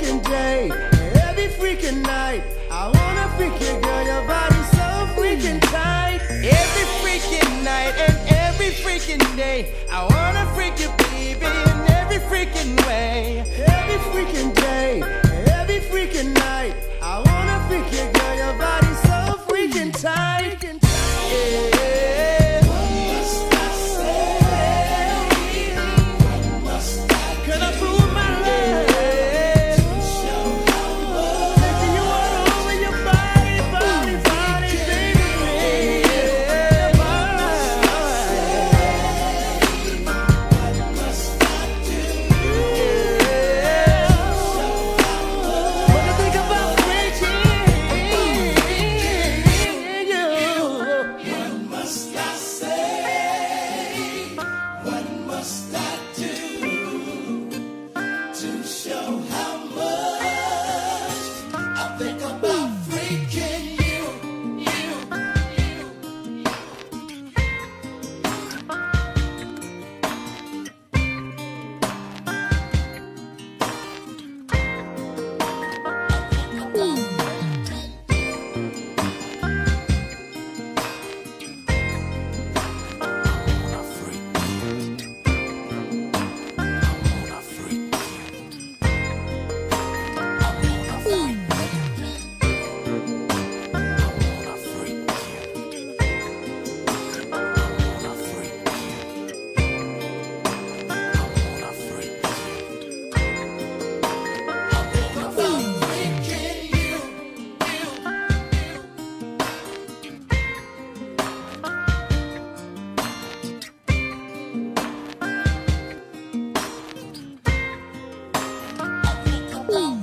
freaking day, every freaking night. I wanna freak you, girl, your body's so freaking tight. Every freaking night and every freaking day, I wanna freak you, baby. 蜜。